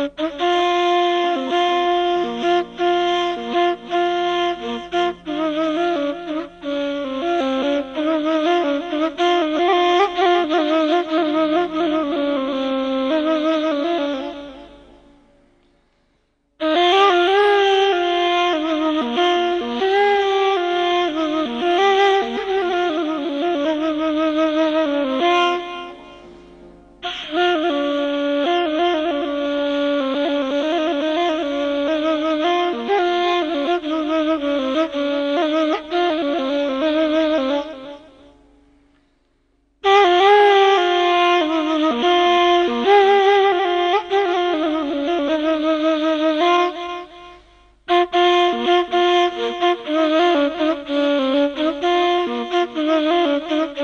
Mm-mm. Mm-hmm.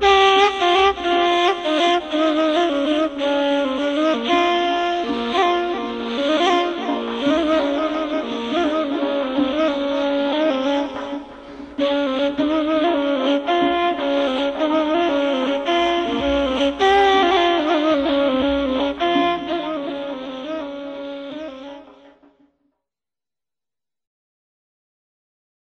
Bye.